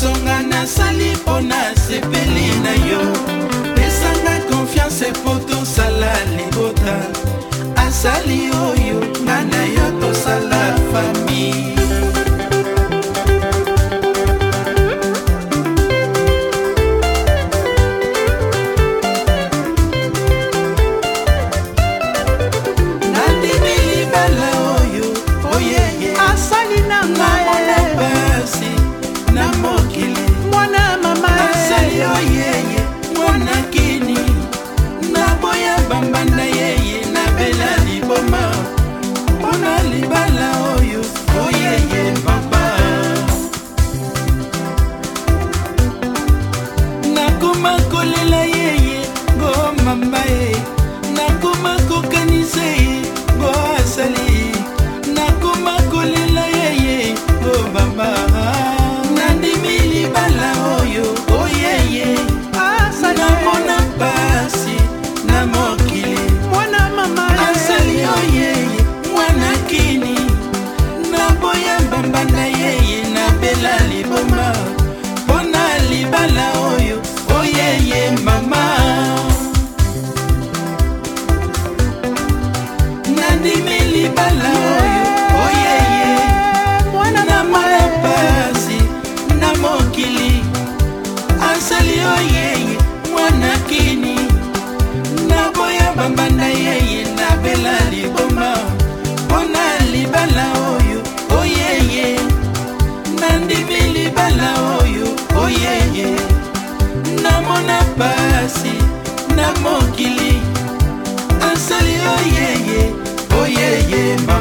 masonga nasali mpo nasepeli na yo pesanga konfiance mpo tosala libota asali oyo lokola liboma mpo na libala oyo oyeye mama nandimi kosala oyo oyeye namona pasi na mokili asali oyeye oyeye ma